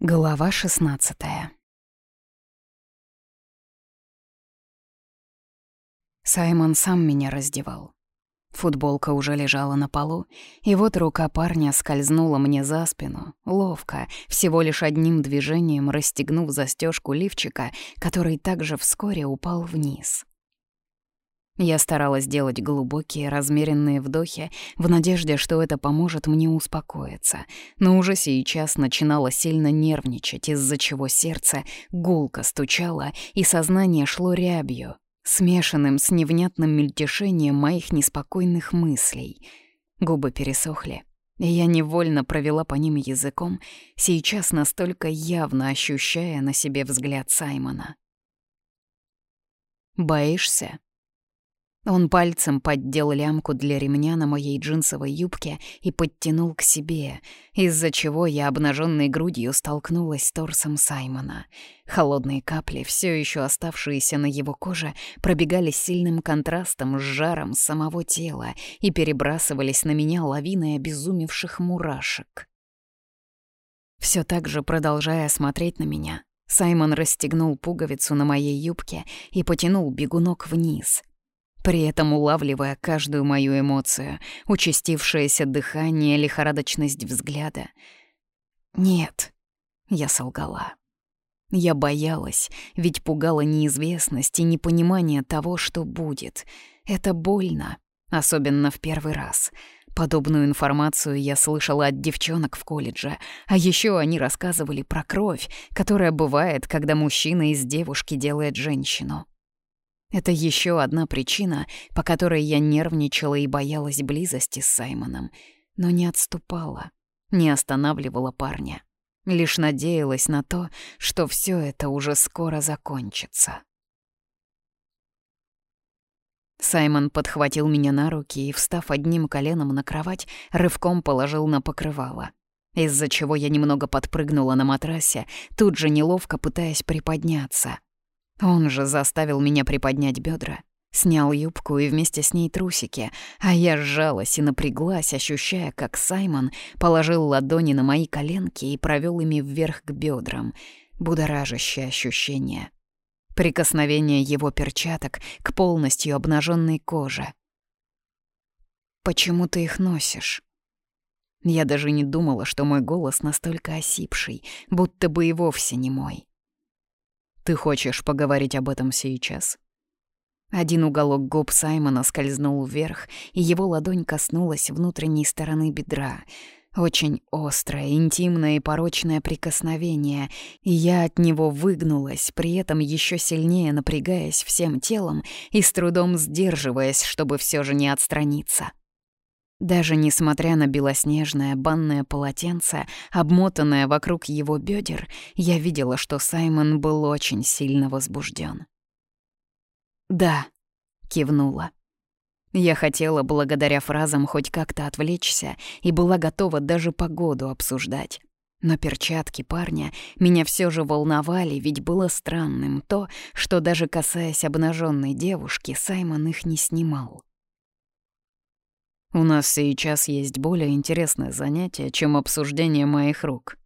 Глава 16 Саймон сам меня раздевал. Футболка уже лежала на полу, и вот рука парня скользнула мне за спину, ловко, всего лишь одним движением расстегнув застежку лифчика, который также вскоре упал вниз. Я старалась делать глубокие, размеренные вдохи в надежде, что это поможет мне успокоиться, но уже сейчас начинала сильно нервничать, из-за чего сердце гулко стучало и сознание шло рябью, смешанным с невнятным мельтешением моих неспокойных мыслей. Губы пересохли, я невольно провела по ним языком, сейчас настолько явно ощущая на себе взгляд Саймона. «Боишься?» Он пальцем поддел лямку для ремня на моей джинсовой юбке и подтянул к себе, из-за чего я обнаженной грудью столкнулась с торсом Саймона. Холодные капли, все еще оставшиеся на его коже, пробегали сильным контрастом с жаром самого тела и перебрасывались на меня лавиной обезумевших мурашек. Все так же, продолжая смотреть на меня, Саймон расстегнул пуговицу на моей юбке и потянул бегунок вниз — при этом улавливая каждую мою эмоцию, участившееся дыхание, лихорадочность взгляда. «Нет», — я солгала. Я боялась, ведь пугала неизвестность и непонимание того, что будет. Это больно, особенно в первый раз. Подобную информацию я слышала от девчонок в колледже, а еще они рассказывали про кровь, которая бывает, когда мужчина из девушки делает женщину. Это еще одна причина, по которой я нервничала и боялась близости с Саймоном, но не отступала, не останавливала парня. Лишь надеялась на то, что все это уже скоро закончится. Саймон подхватил меня на руки и, встав одним коленом на кровать, рывком положил на покрывало, из-за чего я немного подпрыгнула на матрасе, тут же неловко пытаясь приподняться — он же заставил меня приподнять бедра, снял юбку и вместе с ней трусики, а я сжалась и напряглась, ощущая, как Саймон положил ладони на мои коленки и провел ими вверх к бедрам. Будоражащее ощущение. Прикосновение его перчаток к полностью обнаженной коже. «Почему ты их носишь?» Я даже не думала, что мой голос настолько осипший, будто бы и вовсе не мой. Ты хочешь поговорить об этом сейчас?» Один уголок губ Саймона скользнул вверх, и его ладонь коснулась внутренней стороны бедра. Очень острое, интимное и порочное прикосновение, и я от него выгнулась, при этом еще сильнее напрягаясь всем телом и с трудом сдерживаясь, чтобы все же не отстраниться. Даже несмотря на белоснежное банное полотенце, обмотанное вокруг его бедер, я видела, что Саймон был очень сильно возбужден. «Да», — кивнула. Я хотела благодаря фразам хоть как-то отвлечься и была готова даже погоду обсуждать. Но перчатки парня меня все же волновали, ведь было странным то, что даже касаясь обнаженной девушки, Саймон их не снимал. У нас сейчас есть более интересное занятие, чем обсуждение моих рук».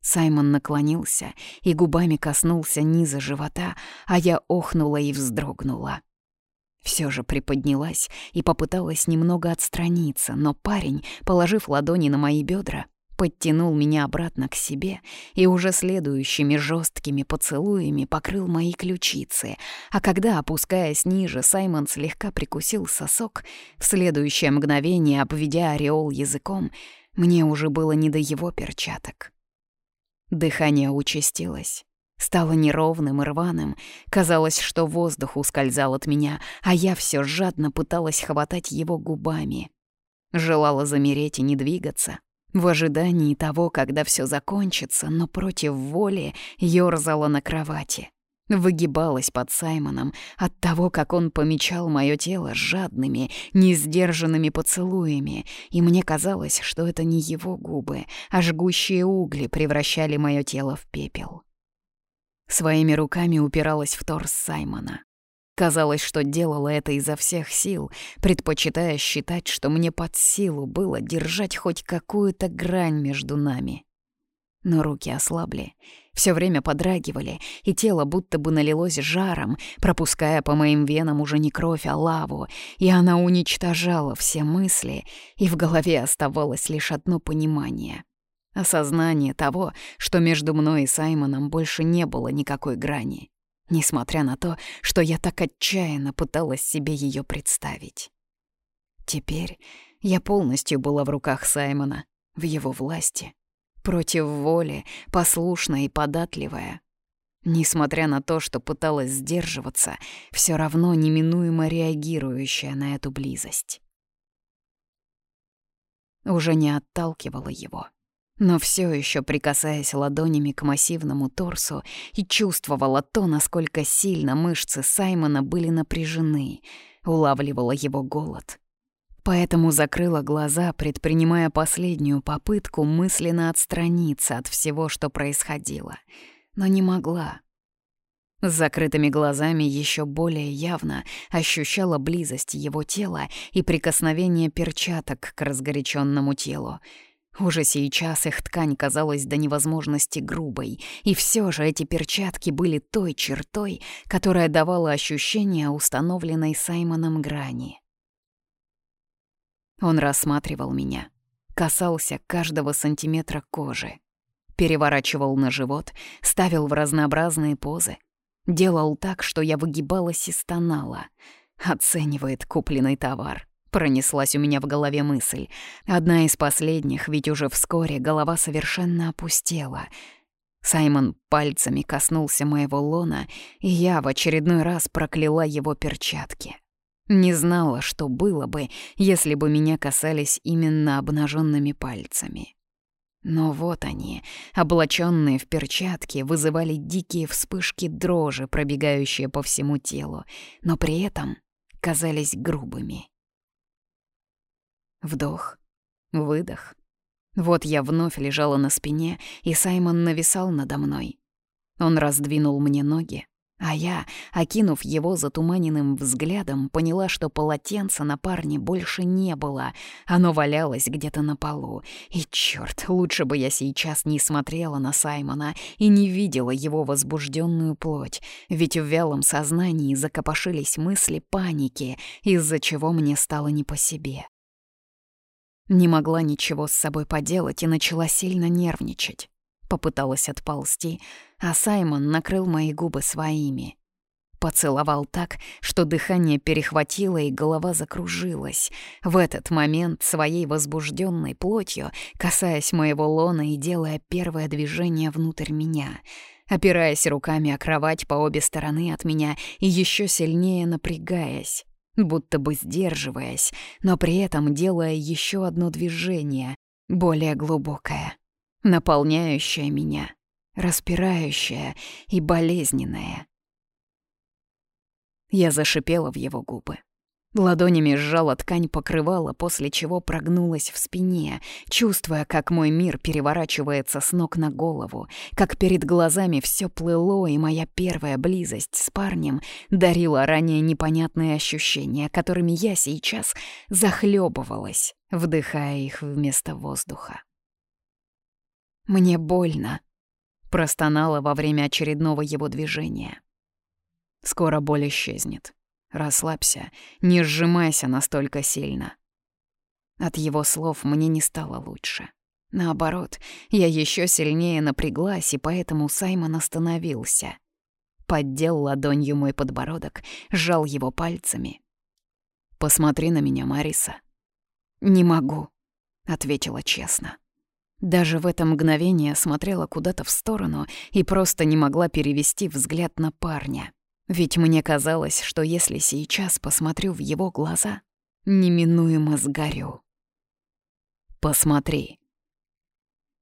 Саймон наклонился и губами коснулся низа живота, а я охнула и вздрогнула. Все же приподнялась и попыталась немного отстраниться, но парень, положив ладони на мои бедра, подтянул меня обратно к себе и уже следующими жесткими поцелуями покрыл мои ключицы, а когда, опускаясь ниже, Саймон слегка прикусил сосок, в следующее мгновение, обведя ореол языком, мне уже было не до его перчаток. Дыхание участилось. Стало неровным и рваным. Казалось, что воздух ускользал от меня, а я все жадно пыталась хватать его губами. Желала замереть и не двигаться, в ожидании того, когда все закончится, но против воли ёрзала на кровати. Выгибалась под Саймоном от того, как он помечал мое тело жадными, несдержанными поцелуями, и мне казалось, что это не его губы, а жгущие угли превращали мое тело в пепел. Своими руками упиралась в торс Саймона. Казалось, что делала это изо всех сил, предпочитая считать, что мне под силу было держать хоть какую-то грань между нами. Но руки ослабли, все время подрагивали, и тело будто бы налилось жаром, пропуская по моим венам уже не кровь, а лаву, и она уничтожала все мысли, и в голове оставалось лишь одно понимание — осознание того, что между мной и Саймоном больше не было никакой грани, несмотря на то, что я так отчаянно пыталась себе ее представить. Теперь я полностью была в руках Саймона, в его власти, против воли, послушная и податливая. Несмотря на то, что пыталась сдерживаться, все равно неминуемо реагирующая на эту близость. Уже не отталкивала его, но все еще прикасаясь ладонями к массивному торсу и чувствовала то, насколько сильно мышцы Саймона были напряжены, улавливала его голод — Поэтому закрыла глаза, предпринимая последнюю попытку мысленно отстраниться от всего, что происходило. Но не могла. С закрытыми глазами еще более явно ощущала близость его тела и прикосновение перчаток к разгоряченному телу. Уже сейчас их ткань казалась до невозможности грубой, и все же эти перчатки были той чертой, которая давала ощущение установленной Саймоном грани. Он рассматривал меня, касался каждого сантиметра кожи, переворачивал на живот, ставил в разнообразные позы, делал так, что я выгибалась и стонала. Оценивает купленный товар. Пронеслась у меня в голове мысль. Одна из последних, ведь уже вскоре голова совершенно опустела. Саймон пальцами коснулся моего лона, и я в очередной раз прокляла его перчатки. Не знала, что было бы, если бы меня касались именно обнаженными пальцами. Но вот они, облаченные в перчатки, вызывали дикие вспышки дрожи, пробегающие по всему телу, но при этом казались грубыми. Вдох, выдох. Вот я вновь лежала на спине, и Саймон нависал надо мной. Он раздвинул мне ноги, а я, окинув его затуманенным взглядом, поняла, что полотенца на парне больше не было. Оно валялось где-то на полу. И чёрт, лучше бы я сейчас не смотрела на Саймона и не видела его возбужденную плоть, ведь в вялом сознании закопошились мысли паники, из-за чего мне стало не по себе. Не могла ничего с собой поделать и начала сильно нервничать. Попыталась отползти, а Саймон накрыл мои губы своими. Поцеловал так, что дыхание перехватило и голова закружилась. В этот момент своей возбужденной плотью, касаясь моего лона и делая первое движение внутрь меня, опираясь руками о кровать по обе стороны от меня и еще сильнее напрягаясь, будто бы сдерживаясь, но при этом делая еще одно движение, более глубокое наполняющая меня, распирающая и болезненная. Я зашипела в его губы. Ладонями сжала ткань покрывала, после чего прогнулась в спине, чувствуя, как мой мир переворачивается с ног на голову, как перед глазами все плыло, и моя первая близость с парнем дарила ранее непонятные ощущения, которыми я сейчас захлебывалась, вдыхая их вместо воздуха. «Мне больно», — простонала во время очередного его движения. «Скоро боль исчезнет. Расслабься, не сжимайся настолько сильно». От его слов мне не стало лучше. Наоборот, я еще сильнее напряглась, и поэтому Саймон остановился. Поддел ладонью мой подбородок, сжал его пальцами. «Посмотри на меня, Мариса». «Не могу», — ответила честно. Даже в это мгновение смотрела куда-то в сторону и просто не могла перевести взгляд на парня. Ведь мне казалось, что если сейчас посмотрю в его глаза, неминуемо сгорю. «Посмотри».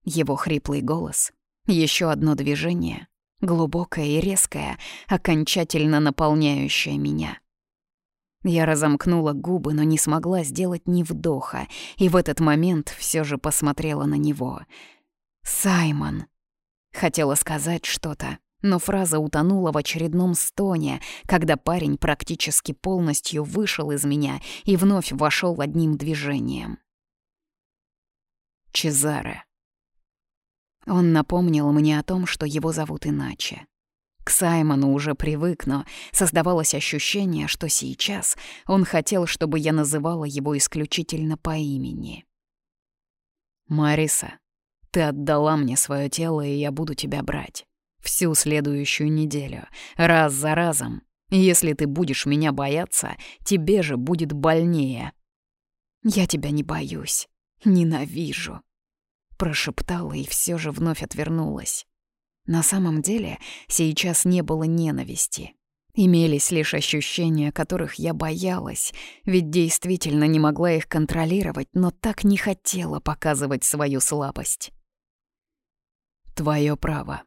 Его хриплый голос, еще одно движение, глубокое и резкое, окончательно наполняющее меня — я разомкнула губы, но не смогла сделать ни вдоха, и в этот момент все же посмотрела на него. «Саймон!» Хотела сказать что-то, но фраза утонула в очередном стоне, когда парень практически полностью вышел из меня и вновь вошел одним движением. Чезаре. Он напомнил мне о том, что его зовут иначе. К Саймону уже привык, но создавалось ощущение, что сейчас он хотел, чтобы я называла его исключительно по имени. «Мариса, ты отдала мне свое тело, и я буду тебя брать. Всю следующую неделю, раз за разом. Если ты будешь меня бояться, тебе же будет больнее». «Я тебя не боюсь. Ненавижу», — прошептала и все же вновь отвернулась. На самом деле сейчас не было ненависти. Имелись лишь ощущения, которых я боялась, ведь действительно не могла их контролировать, но так не хотела показывать свою слабость. «Твое право».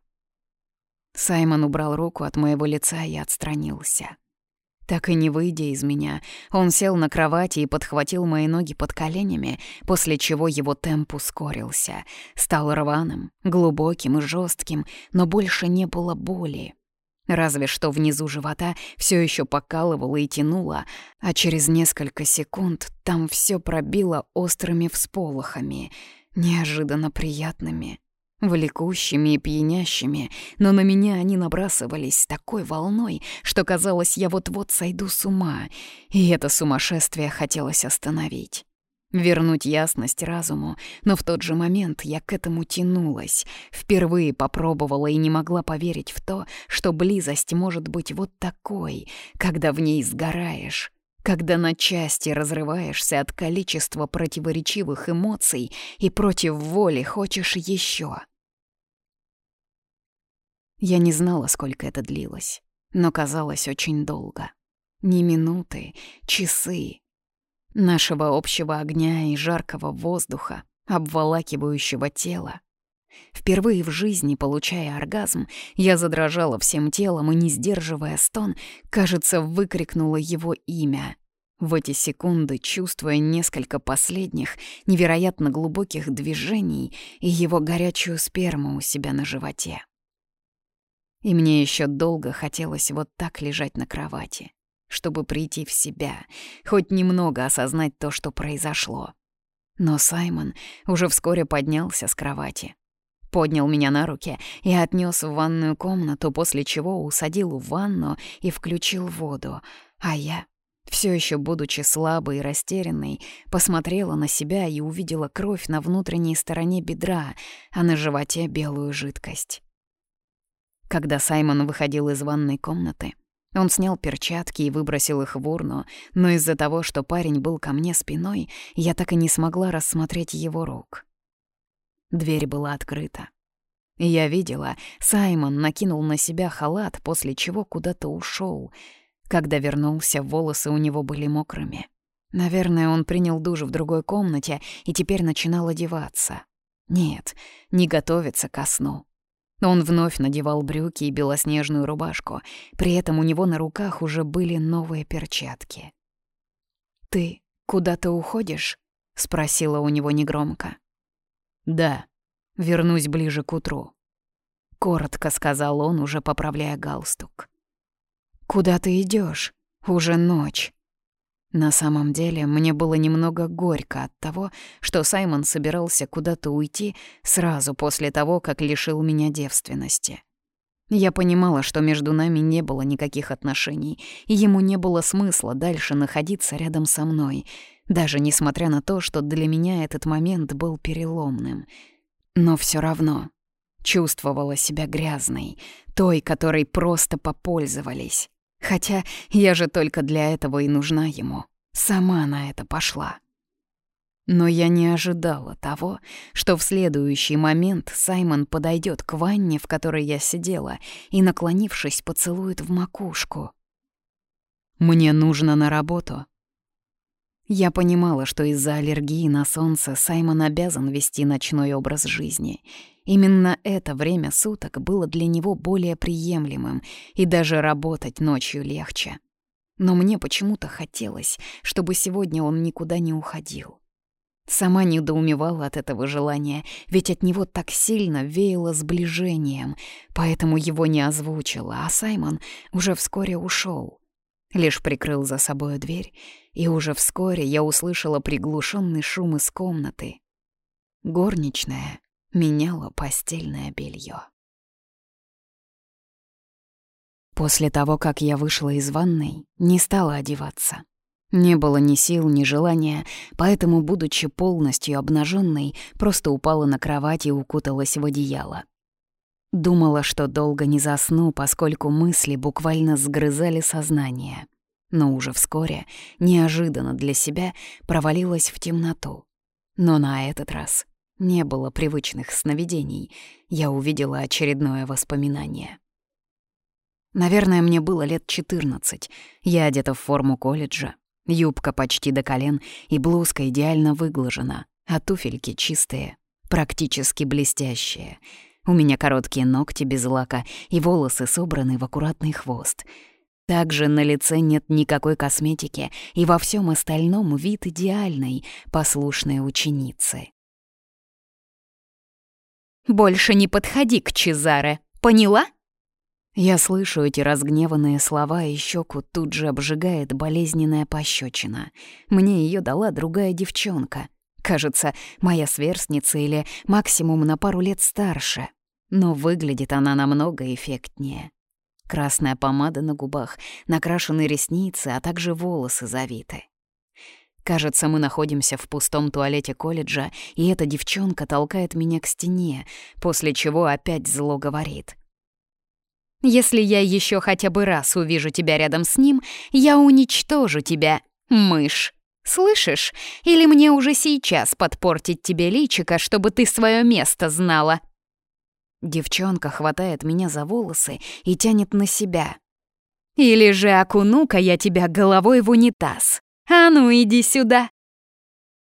Саймон убрал руку от моего лица и отстранился. Так и не выйдя из меня, он сел на кровати и подхватил мои ноги под коленями, после чего его темп ускорился. Стал рваным, глубоким и жестким, но больше не было боли. Разве что внизу живота все еще покалывало и тянуло, а через несколько секунд там все пробило острыми всполохами, неожиданно приятными влекущими и пьянящими, но на меня они набрасывались такой волной, что казалось, я вот-вот сойду с ума, и это сумасшествие хотелось остановить. Вернуть ясность разуму, но в тот же момент я к этому тянулась. Впервые попробовала и не могла поверить в то, что близость может быть вот такой, когда в ней сгораешь когда на части разрываешься от количества противоречивых эмоций и против воли хочешь еще. Я не знала, сколько это длилось, но казалось очень долго. Не минуты, часы. Нашего общего огня и жаркого воздуха, обволакивающего тело. Впервые в жизни, получая оргазм, я задрожала всем телом и, не сдерживая стон, кажется, выкрикнула его имя. В эти секунды, чувствуя несколько последних, невероятно глубоких движений и его горячую сперму у себя на животе. И мне еще долго хотелось вот так лежать на кровати, чтобы прийти в себя, хоть немного осознать то, что произошло. Но Саймон уже вскоре поднялся с кровати, поднял меня на руки и отнес в ванную комнату, после чего усадил в ванну и включил воду, а я, все еще будучи слабой и растерянной, посмотрела на себя и увидела кровь на внутренней стороне бедра, а на животе белую жидкость. Когда Саймон выходил из ванной комнаты, он снял перчатки и выбросил их в урну, но из-за того, что парень был ко мне спиной, я так и не смогла рассмотреть его рук. Дверь была открыта. Я видела, Саймон накинул на себя халат, после чего куда-то ушел. Когда вернулся, волосы у него были мокрыми. Наверное, он принял душ в другой комнате и теперь начинал одеваться. Нет, не готовится ко сну. Он вновь надевал брюки и белоснежную рубашку, при этом у него на руках уже были новые перчатки. «Ты куда-то уходишь?» — спросила у него негромко. «Да, вернусь ближе к утру», — коротко сказал он, уже поправляя галстук. «Куда ты идешь? Уже ночь». На самом деле, мне было немного горько от того, что Саймон собирался куда-то уйти сразу после того, как лишил меня девственности. Я понимала, что между нами не было никаких отношений, и ему не было смысла дальше находиться рядом со мной, даже несмотря на то, что для меня этот момент был переломным. Но все равно чувствовала себя грязной, той, которой просто попользовались. Хотя я же только для этого и нужна ему. Сама на это пошла. Но я не ожидала того, что в следующий момент Саймон подойдет к ванне, в которой я сидела, и, наклонившись, поцелует в макушку. «Мне нужно на работу». Я понимала, что из-за аллергии на солнце Саймон обязан вести ночной образ жизни — Именно это время суток было для него более приемлемым, и даже работать ночью легче. Но мне почему-то хотелось, чтобы сегодня он никуда не уходил. Сама недоумевала от этого желания, ведь от него так сильно веяло сближением, поэтому его не озвучила, а Саймон уже вскоре ушел. Лишь прикрыл за собой дверь, и уже вскоре я услышала приглушенный шум из комнаты. Горничная меняла постельное белье. После того, как я вышла из ванной, не стала одеваться. Не было ни сил, ни желания, поэтому, будучи полностью обнаженной, просто упала на кровать и укуталась в одеяло. Думала, что долго не засну, поскольку мысли буквально сгрызали сознание. Но уже вскоре, неожиданно для себя, провалилась в темноту. Но на этот раз не было привычных сновидений. Я увидела очередное воспоминание. Наверное, мне было лет 14. Я одета в форму колледжа. Юбка почти до колен и блузка идеально выглажена, а туфельки чистые, практически блестящие. У меня короткие ногти без лака и волосы собраны в аккуратный хвост. Также на лице нет никакой косметики, и во всем остальном вид идеальной, послушной ученицы. «Больше не подходи к Чезаре, поняла?» Я слышу эти разгневанные слова, и щеку тут же обжигает болезненная пощечина. Мне ее дала другая девчонка. Кажется, моя сверстница или максимум на пару лет старше. Но выглядит она намного эффектнее. Красная помада на губах, накрашены ресницы, а также волосы завиты. Кажется, мы находимся в пустом туалете колледжа, и эта девчонка толкает меня к стене, после чего опять зло говорит — если я еще хотя бы раз увижу тебя рядом с ним, я уничтожу тебя, мышь. Слышишь? Или мне уже сейчас подпортить тебе личико, чтобы ты свое место знала?» Девчонка хватает меня за волосы и тянет на себя. «Или же окуну-ка я тебя головой в унитаз. А ну, иди сюда!»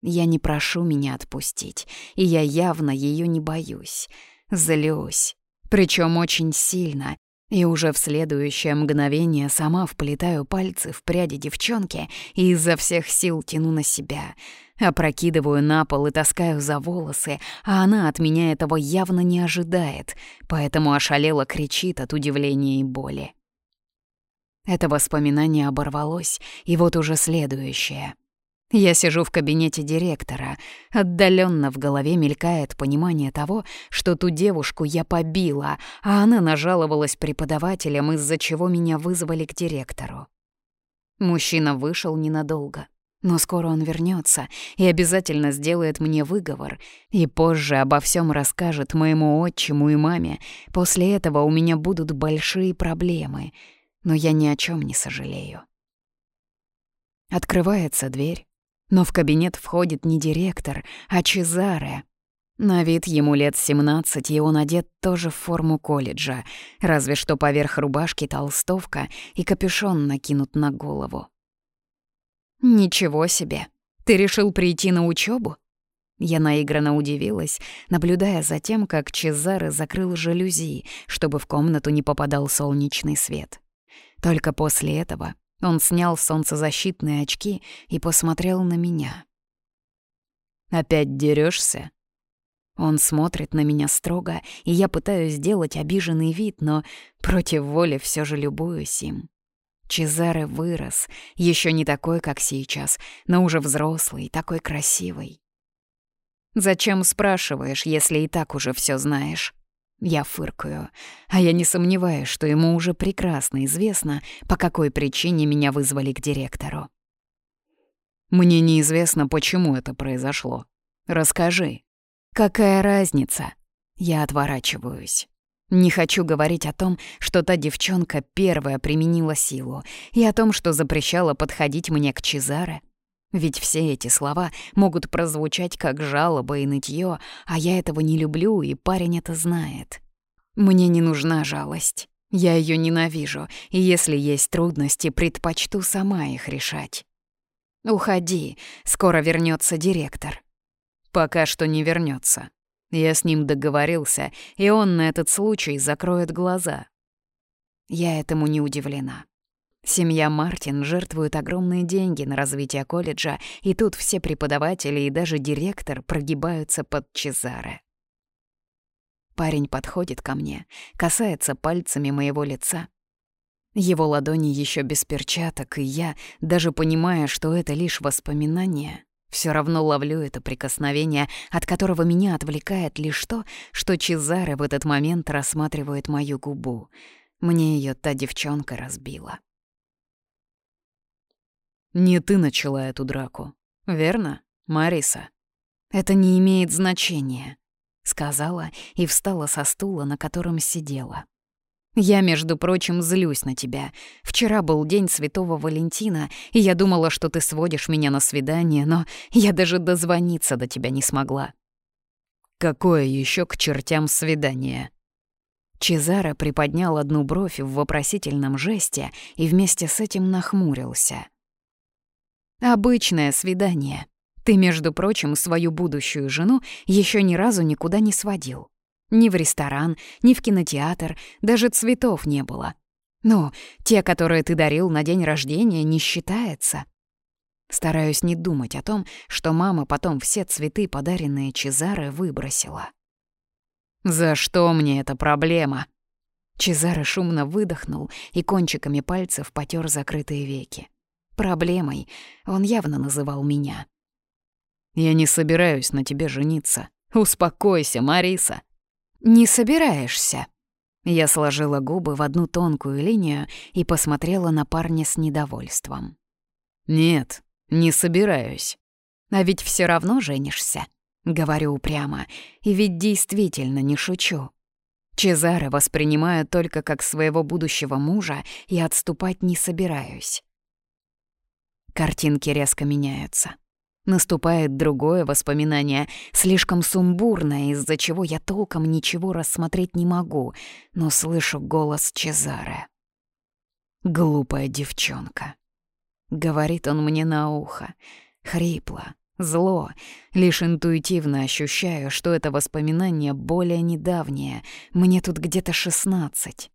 Я не прошу меня отпустить, и я явно ее не боюсь. Злюсь. Причем очень сильно, и уже в следующее мгновение сама вплетаю пальцы в пряди девчонки и изо всех сил тяну на себя. Опрокидываю на пол и таскаю за волосы, а она от меня этого явно не ожидает, поэтому ошалела кричит от удивления и боли. Это воспоминание оборвалось, и вот уже следующее — я сижу в кабинете директора. Отдаленно в голове мелькает понимание того, что ту девушку я побила, а она нажаловалась преподавателям, из-за чего меня вызвали к директору. Мужчина вышел ненадолго. Но скоро он вернется и обязательно сделает мне выговор, и позже обо всем расскажет моему отчиму и маме. После этого у меня будут большие проблемы, но я ни о чем не сожалею. Открывается дверь. Но в кабинет входит не директор, а Чезаре. На вид ему лет 17, и он одет тоже в форму колледжа, разве что поверх рубашки толстовка и капюшон накинут на голову. «Ничего себе! Ты решил прийти на учебу? Я наигранно удивилась, наблюдая за тем, как Чезаре закрыл жалюзи, чтобы в комнату не попадал солнечный свет. Только после этого он снял солнцезащитные очки и посмотрел на меня. «Опять дерешься? Он смотрит на меня строго, и я пытаюсь сделать обиженный вид, но против воли все же любуюсь им. Чезаре вырос, еще не такой, как сейчас, но уже взрослый, такой красивый. «Зачем спрашиваешь, если и так уже все знаешь?» Я фыркаю, а я не сомневаюсь, что ему уже прекрасно известно, по какой причине меня вызвали к директору. Мне неизвестно, почему это произошло. Расскажи. Какая разница? Я отворачиваюсь. Не хочу говорить о том, что та девчонка первая применила силу, и о том, что запрещала подходить мне к Чезаре. Ведь все эти слова могут прозвучать как жалоба и нытье, а я этого не люблю, и парень это знает. Мне не нужна жалость. Я ее ненавижу, и если есть трудности, предпочту сама их решать. Уходи, скоро вернется директор. Пока что не вернется. Я с ним договорился, и он на этот случай закроет глаза. Я этому не удивлена. Семья Мартин жертвует огромные деньги на развитие колледжа, и тут все преподаватели и даже директор прогибаются под Чезаре. Парень подходит ко мне, касается пальцами моего лица. Его ладони еще без перчаток, и я, даже понимая, что это лишь воспоминание, Все равно ловлю это прикосновение, от которого меня отвлекает лишь то, что Чезаре в этот момент рассматривает мою губу. Мне ее та девчонка разбила. «Не ты начала эту драку, верно, Мариса?» «Это не имеет значения», — сказала и встала со стула, на котором сидела. «Я, между прочим, злюсь на тебя. Вчера был день Святого Валентина, и я думала, что ты сводишь меня на свидание, но я даже дозвониться до тебя не смогла». «Какое еще к чертям свидание?» Чезаро приподнял одну бровь в вопросительном жесте и вместе с этим нахмурился. «Обычное свидание. Ты, между прочим, свою будущую жену еще ни разу никуда не сводил. Ни в ресторан, ни в кинотеатр, даже цветов не было. Ну, те, которые ты дарил на день рождения, не считается. Стараюсь не думать о том, что мама потом все цветы, подаренные Чезаре, выбросила. «За что мне эта проблема?» Чезаре шумно выдохнул и кончиками пальцев потер закрытые веки. Проблемой он явно называл меня. «Я не собираюсь на тебе жениться. Успокойся, Мариса. «Не собираешься?» Я сложила губы в одну тонкую линию и посмотрела на парня с недовольством. «Нет, не собираюсь. А ведь все равно женишься», — говорю упрямо, и ведь действительно не шучу. Чезаре воспринимаю только как своего будущего мужа и отступать не собираюсь. Картинки резко меняются. Наступает другое воспоминание, слишком сумбурное, из-за чего я толком ничего рассмотреть не могу, но слышу голос Чезаре. «Глупая девчонка», — говорит он мне на ухо, хрипло, зло, лишь интуитивно ощущаю, что это воспоминание более недавнее, мне тут где-то шестнадцать.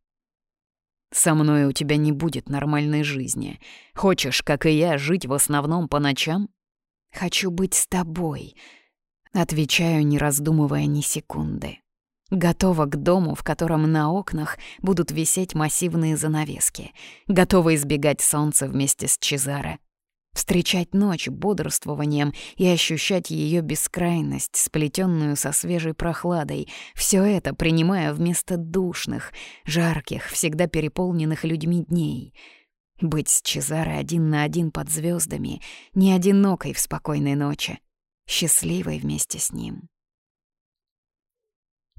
«Со мной у тебя не будет нормальной жизни. Хочешь, как и я, жить в основном по ночам?» Хочу быть с тобой. Отвечаю, не раздумывая ни секунды. Готова к дому, в котором на окнах будут висеть массивные занавески. Готова избегать солнца вместе с Чезаре. Встречать ночь бодрствованием и ощущать ее бескрайность, сплетенную со свежей прохладой. Все это принимая вместо душных, жарких, всегда переполненных людьми дней — быть с Чезаро один на один под звездами, не одинокой в спокойной ночи, счастливой вместе с ним.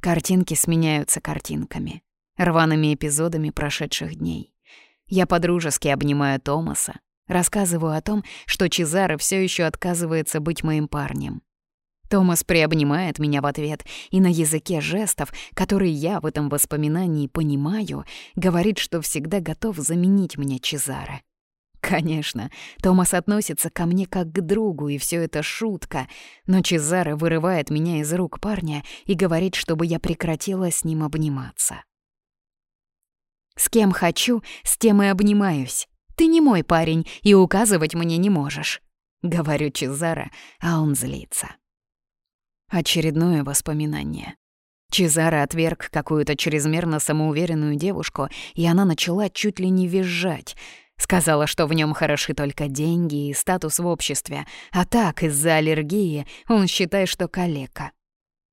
Картинки сменяются картинками, рваными эпизодами прошедших дней. Я подружески обнимаю Томаса, рассказываю о том, что Чезаро все еще отказывается быть моим парнем. Томас приобнимает меня в ответ и на языке жестов, который я в этом воспоминании понимаю, говорит, что всегда готов заменить мне Чезаре. Конечно, Томас относится ко мне как к другу, и все это шутка, но Чезаре вырывает меня из рук парня и говорит, чтобы я прекратила с ним обниматься. «С кем хочу, с тем и обнимаюсь. Ты не мой парень и указывать мне не можешь», — говорю Чезаре, а он злится. Очередное воспоминание. Чезаро отверг какую-то чрезмерно самоуверенную девушку, и она начала чуть ли не визжать. Сказала, что в нем хороши только деньги и статус в обществе, а так, из-за аллергии, он считает, что калека.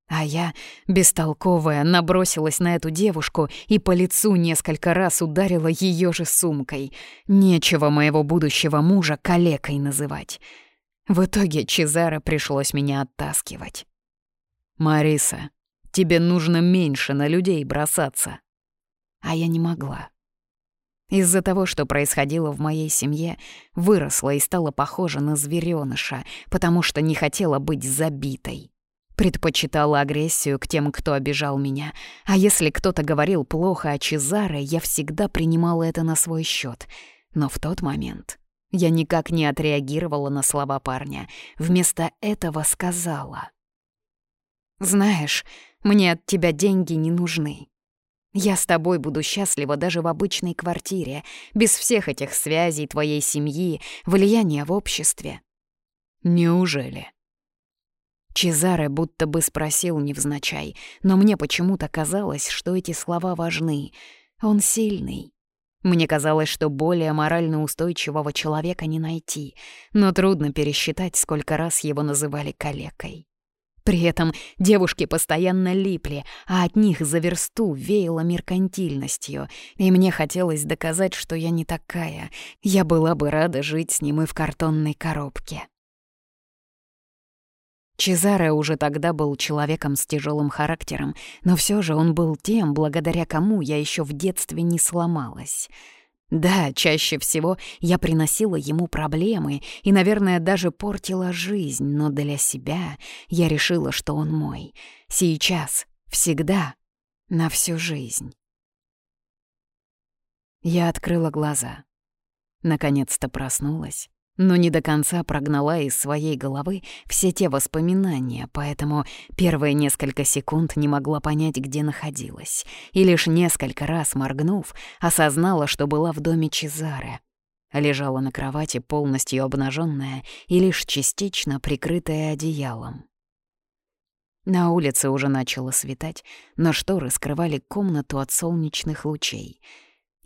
А я, бестолковая, набросилась на эту девушку и по лицу несколько раз ударила ее же сумкой. Нечего моего будущего мужа калекой называть. В итоге Чезаро пришлось меня оттаскивать. «Мариса, тебе нужно меньше на людей бросаться». А я не могла. Из-за того, что происходило в моей семье, выросла и стала похожа на зверёныша, потому что не хотела быть забитой. Предпочитала агрессию к тем, кто обижал меня, а если кто-то говорил плохо о Чезаре, я всегда принимала это на свой счет. Но в тот момент я никак не отреагировала на слова парня, вместо этого сказала — знаешь, мне от тебя деньги не нужны. Я с тобой буду счастлива даже в обычной квартире, без всех этих связей твоей семьи, влияния в обществе. Неужели? Чезаре будто бы спросил невзначай, но мне почему-то казалось, что эти слова важны. Он сильный. Мне казалось, что более морально устойчивого человека не найти, но трудно пересчитать, сколько раз его называли калекой. При этом девушки постоянно липли, а от них за версту веяло меркантильностью, и мне хотелось доказать, что я не такая. Я была бы рада жить с ним и в картонной коробке. Чезаре уже тогда был человеком с тяжелым характером, но все же он был тем, благодаря кому я еще в детстве не сломалась. Да, чаще всего я приносила ему проблемы и, наверное, даже портила жизнь, но для себя я решила, что он мой. Сейчас, всегда, на всю жизнь. Я открыла глаза. Наконец-то проснулась но не до конца прогнала из своей головы все те воспоминания, поэтому первые несколько секунд не могла понять, где находилась, и лишь несколько раз моргнув, осознала, что была в доме Чезаре. Лежала на кровати полностью обнаженная и лишь частично прикрытая одеялом. На улице уже начало светать, но шторы скрывали комнату от солнечных лучей —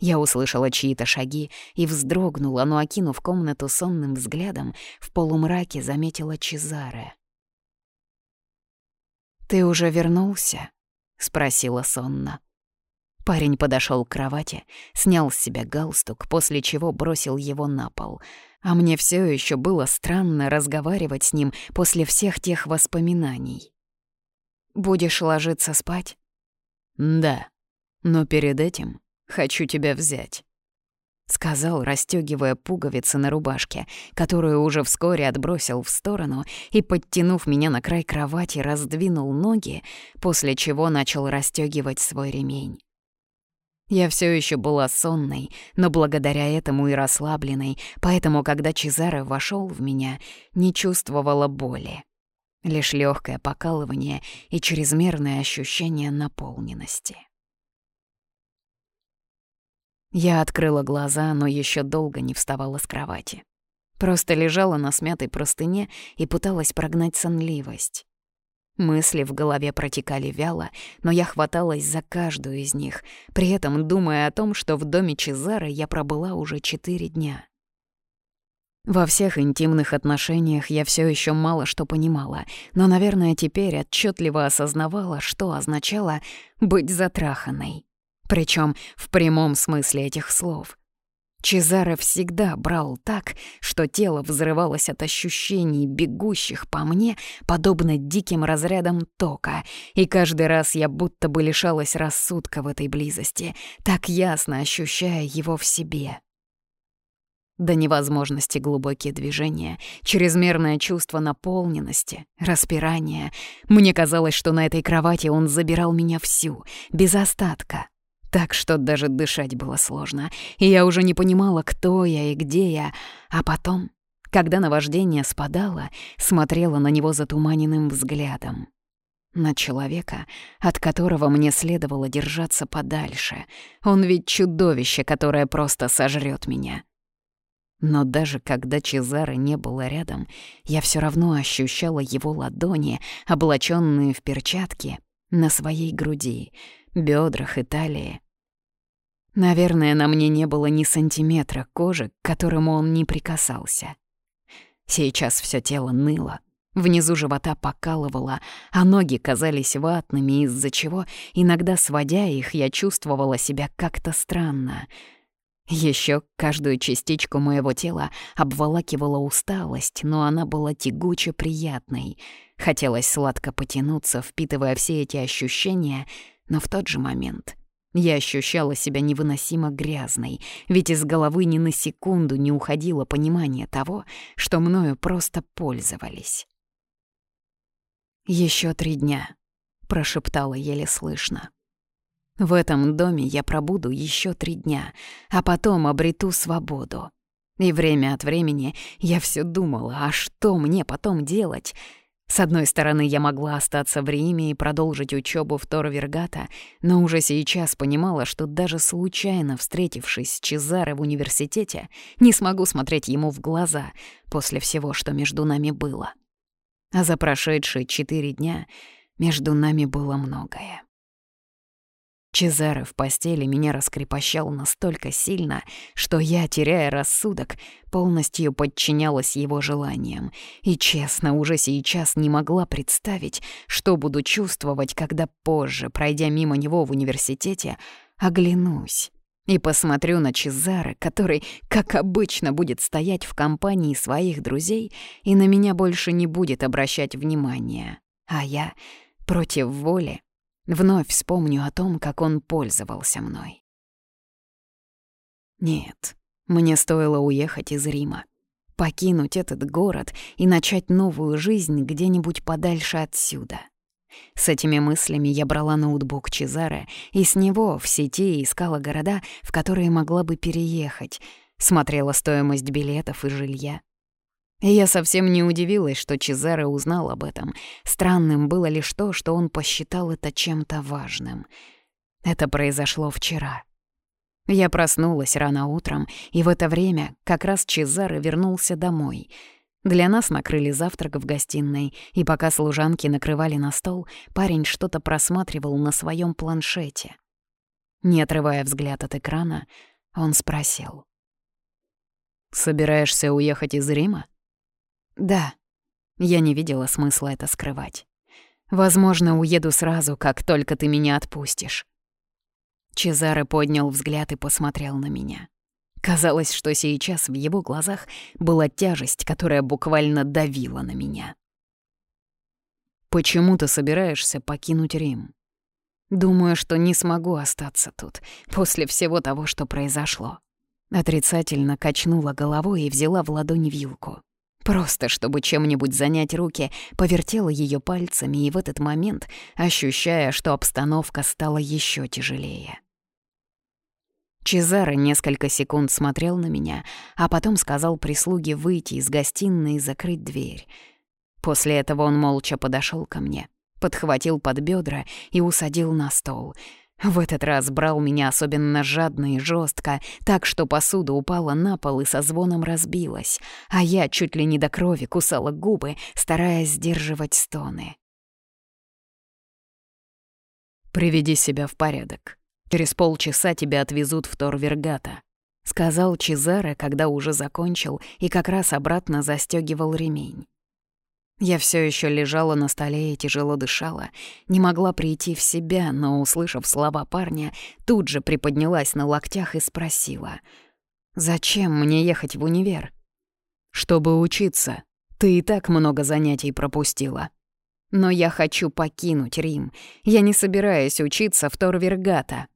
я услышала чьи-то шаги и вздрогнула, но, окинув комнату сонным взглядом, в полумраке заметила Чезаре. «Ты уже вернулся?» — спросила сонно. Парень подошел к кровати, снял с себя галстук, после чего бросил его на пол. А мне все еще было странно разговаривать с ним после всех тех воспоминаний. «Будешь ложиться спать?» «Да, но перед этим Хочу тебя взять», — сказал, расстёгивая пуговицы на рубашке, которую уже вскоре отбросил в сторону и, подтянув меня на край кровати, раздвинул ноги, после чего начал расстёгивать свой ремень. Я все еще была сонной, но благодаря этому и расслабленной, поэтому, когда Чезаре вошел в меня, не чувствовала боли. Лишь легкое покалывание и чрезмерное ощущение наполненности. Я открыла глаза, но еще долго не вставала с кровати. Просто лежала на смятой простыне и пыталась прогнать сонливость. Мысли в голове протекали вяло, но я хваталась за каждую из них, при этом думая о том, что в доме Чезары я пробыла уже четыре дня. Во всех интимных отношениях я все еще мало что понимала, но, наверное, теперь отчетливо осознавала, что означало быть затраханной. Причем в прямом смысле этих слов. Чезаро всегда брал так, что тело взрывалось от ощущений, бегущих по мне, подобно диким разрядам тока, и каждый раз я будто бы лишалась рассудка в этой близости, так ясно ощущая его в себе. До невозможности глубокие движения, чрезмерное чувство наполненности, распирания. Мне казалось, что на этой кровати он забирал меня всю, без остатка так что даже дышать было сложно, и я уже не понимала, кто я и где я, а потом, когда наваждение спадало, смотрела на него затуманенным взглядом. На человека, от которого мне следовало держаться подальше. Он ведь чудовище, которое просто сожрет меня. Но даже когда Чезары не было рядом, я все равно ощущала его ладони, облаченные в перчатки, на своей груди, бедрах и талии. Наверное, на мне не было ни сантиметра кожи, к которому он не прикасался. Сейчас все тело ныло, внизу живота покалывало, а ноги казались ватными, из-за чего, иногда сводя их, я чувствовала себя как-то странно. Еще каждую частичку моего тела обволакивала усталость, но она была тягуче приятной. Хотелось сладко потянуться, впитывая все эти ощущения, но в тот же момент — я ощущала себя невыносимо грязной, ведь из головы ни на секунду не уходило понимание того, что мною просто пользовались. Еще три дня», — прошептала еле слышно. «В этом доме я пробуду еще три дня, а потом обрету свободу». И время от времени я все думала, а что мне потом делать — с одной стороны, я могла остаться в Риме и продолжить учебу в Торо-Вергата, но уже сейчас понимала, что даже случайно встретившись с Чезаре в университете, не смогу смотреть ему в глаза после всего, что между нами было. А за прошедшие четыре дня между нами было многое. Чезаре в постели меня раскрепощал настолько сильно, что я, теряя рассудок, полностью подчинялась его желаниям. И, честно, уже сейчас не могла представить, что буду чувствовать, когда позже, пройдя мимо него в университете, оглянусь и посмотрю на Чезаре, который, как обычно, будет стоять в компании своих друзей и на меня больше не будет обращать внимания. А я, против воли, Вновь вспомню о том, как он пользовался мной. Нет, мне стоило уехать из Рима, покинуть этот город и начать новую жизнь где-нибудь подальше отсюда. С этими мыслями я брала ноутбук Чезаре и с него в сети искала города, в которые могла бы переехать, смотрела стоимость билетов и жилья. Я совсем не удивилась, что Чезаре узнал об этом. Странным было лишь то, что он посчитал это чем-то важным. Это произошло вчера. Я проснулась рано утром, и в это время как раз Чезаре вернулся домой. Для нас накрыли завтрак в гостиной, и пока служанки накрывали на стол, парень что-то просматривал на своем планшете. Не отрывая взгляд от экрана, он спросил. «Собираешься уехать из Рима?» Да. Я не видела смысла это скрывать. Возможно, уеду сразу, как только ты меня отпустишь. Чезаре поднял взгляд и посмотрел на меня. Казалось, что сейчас в его глазах была тяжесть, которая буквально давила на меня. «Почему ты собираешься покинуть Рим?» «Думаю, что не смогу остаться тут, после всего того, что произошло». Отрицательно качнула головой и взяла в ладонь вилку. Просто чтобы чем-нибудь занять руки, повертела ее пальцами и в этот момент, ощущая, что обстановка стала еще тяжелее. Чезаро несколько секунд смотрел на меня, а потом сказал прислуге выйти из гостиной и закрыть дверь. После этого он молча подошел ко мне, подхватил под бедра и усадил на стол — в этот раз брал меня особенно жадно и жестко, так что посуда упала на пол и со звоном разбилась, а я чуть ли не до крови кусала губы, стараясь сдерживать стоны. «Приведи себя в порядок. Через полчаса тебя отвезут в Торвергата», — сказал Чезаре, когда уже закончил и как раз обратно застегивал ремень. Я все еще лежала на столе и тяжело дышала, не могла прийти в себя, но, услышав слова парня, тут же приподнялась на локтях и спросила. «Зачем мне ехать в универ?» «Чтобы учиться. Ты и так много занятий пропустила». «Но я хочу покинуть Рим. Я не собираюсь учиться в Торвергата».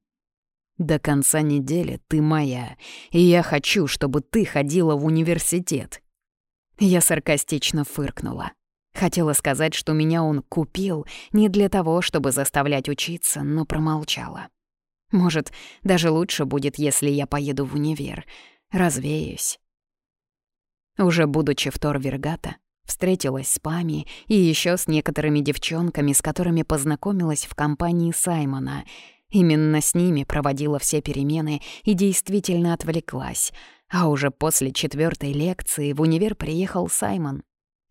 «До конца недели ты моя, и я хочу, чтобы ты ходила в университет». Я саркастично фыркнула. Хотела сказать, что меня он купил не для того, чтобы заставлять учиться, но промолчала. Может, даже лучше будет, если я поеду в универ. Развеюсь. Уже будучи в Торвергата, встретилась с Пами и еще с некоторыми девчонками, с которыми познакомилась в компании Саймона. Именно с ними проводила все перемены и действительно отвлеклась. А уже после четвертой лекции в универ приехал Саймон,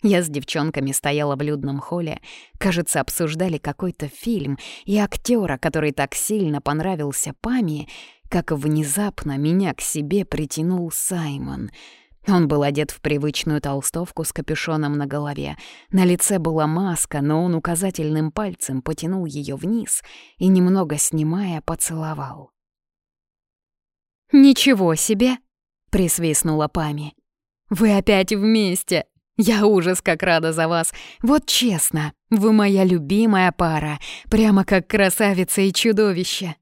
я с девчонками стояла в людном холле, кажется, обсуждали какой-то фильм, и актера, который так сильно понравился Пами, как внезапно меня к себе притянул Саймон. Он был одет в привычную толстовку с капюшоном на голове. На лице была маска, но он указательным пальцем потянул ее вниз и, немного снимая, поцеловал. «Ничего себе!» — присвистнула Пами. «Вы опять вместе! Я ужас как рада за вас. Вот честно, вы моя любимая пара, прямо как красавица и чудовище».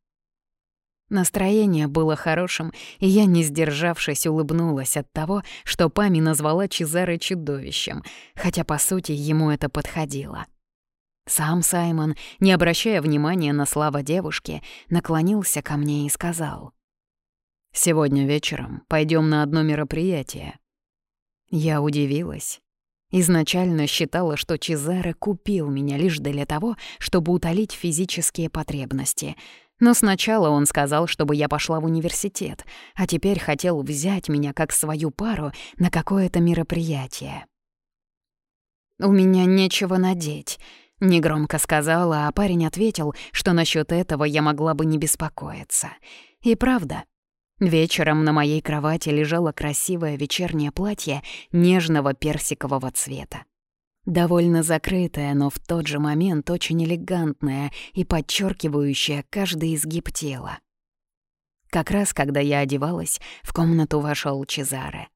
Настроение было хорошим, и я, не сдержавшись, улыбнулась от того, что Пами назвала Чезаре чудовищем, хотя, по сути, ему это подходило. Сам Саймон, не обращая внимания на слова девушки, наклонился ко мне и сказал. «Сегодня вечером пойдем на одно мероприятие». Я удивилась. Изначально считала, что Чезаре купил меня лишь для того, чтобы утолить физические потребности. Но сначала он сказал, чтобы я пошла в университет, а теперь хотел взять меня как свою пару на какое-то мероприятие. «У меня нечего надеть», Негромко сказала, а парень ответил, что насчет этого я могла бы не беспокоиться. И правда, вечером на моей кровати лежало красивое вечернее платье нежного персикового цвета. Довольно закрытое, но в тот же момент очень элегантное и подчеркивающее каждый изгиб тела. Как раз когда я одевалась, в комнату вошел Чезаре.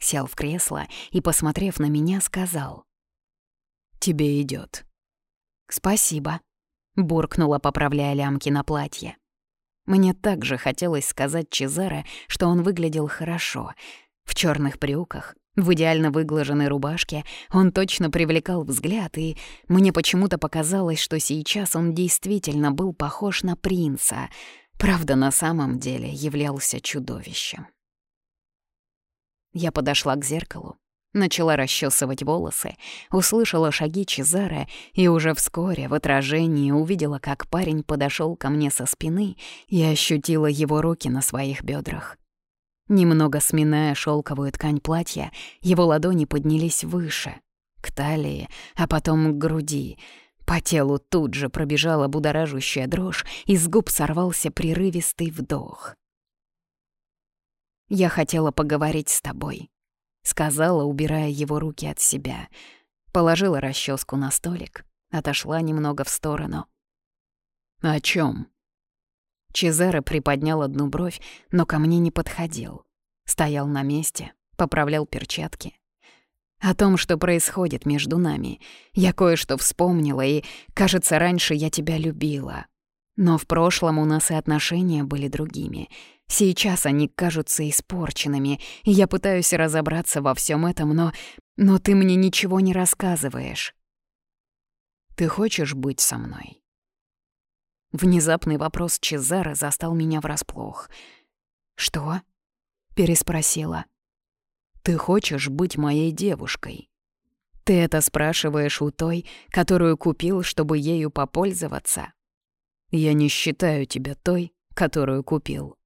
Сел в кресло и, посмотрев на меня, сказал. «Тебе идет. «Спасибо», — буркнула, поправляя лямки на платье. Мне также хотелось сказать Чезаре, что он выглядел хорошо. В черных брюках, в идеально выглаженной рубашке он точно привлекал взгляд, и мне почему-то показалось, что сейчас он действительно был похож на принца, правда, на самом деле являлся чудовищем. Я подошла к зеркалу, начала расчесывать волосы, услышала шаги Чезаре и уже вскоре в отражении увидела, как парень подошел ко мне со спины и ощутила его руки на своих бедрах. Немного сминая шелковую ткань платья, его ладони поднялись выше, к талии, а потом к груди. По телу тут же пробежала будоражущая дрожь, и с губ сорвался прерывистый вдох. «Я хотела поговорить с тобой», — сказала, убирая его руки от себя. Положила расческу на столик, отошла немного в сторону. «О чем? Чезаре приподнял одну бровь, но ко мне не подходил. Стоял на месте, поправлял перчатки. О том, что происходит между нами, я кое-что вспомнила, и, кажется, раньше я тебя любила. Но в прошлом у нас и отношения были другими. Сейчас они кажутся испорченными, и я пытаюсь разобраться во всем этом, но... Но ты мне ничего не рассказываешь. Ты хочешь быть со мной? Внезапный вопрос Чезара застал меня врасплох. «Что?» — переспросила. «Ты хочешь быть моей девушкой?» «Ты это спрашиваешь у той, которую купил, чтобы ею попользоваться?» «Я не считаю тебя той, которую купил».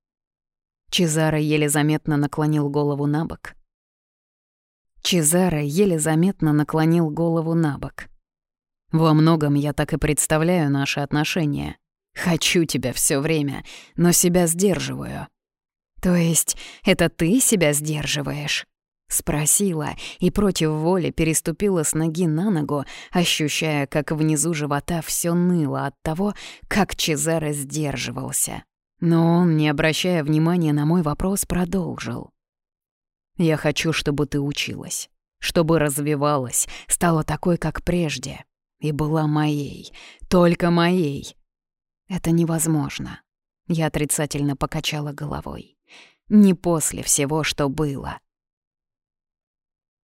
Чезаро еле заметно наклонил голову на бок. Чезаро еле заметно наклонил голову на бок. «Во многом я так и представляю наши отношения. Хочу тебя все время, но себя сдерживаю. То есть это ты себя сдерживаешь? Спросила и против воли переступила с ноги на ногу, ощущая, как внизу живота все ныло от того, как Чезаре сдерживался. Но он, не обращая внимания на мой вопрос, продолжил. «Я хочу, чтобы ты училась, чтобы развивалась, стала такой, как прежде, и была моей, только моей, это невозможно. Я отрицательно покачала головой. Не после всего, что было.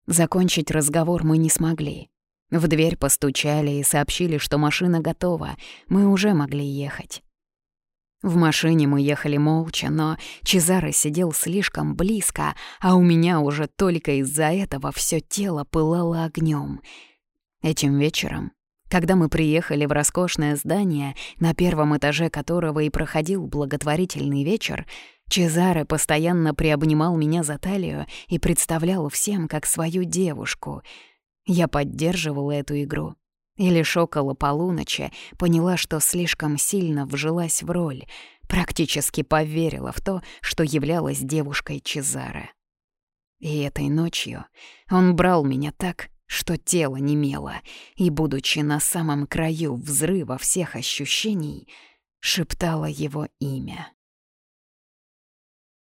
Закончить разговор мы не смогли. В дверь постучали и сообщили, что машина готова, мы уже могли ехать. В машине мы ехали молча, но Чезаро сидел слишком близко, а у меня уже только из-за этого все тело пылало огнем. Этим вечером когда мы приехали в роскошное здание, на первом этаже которого и проходил благотворительный вечер, Чезаре постоянно приобнимал меня за талию и представлял всем как свою девушку. Я поддерживала эту игру. И лишь около полуночи поняла, что слишком сильно вжилась в роль, практически поверила в то, что являлась девушкой Чезаре. И этой ночью он брал меня так, что тело немело, и, будучи на самом краю взрыва всех ощущений, шептала его имя.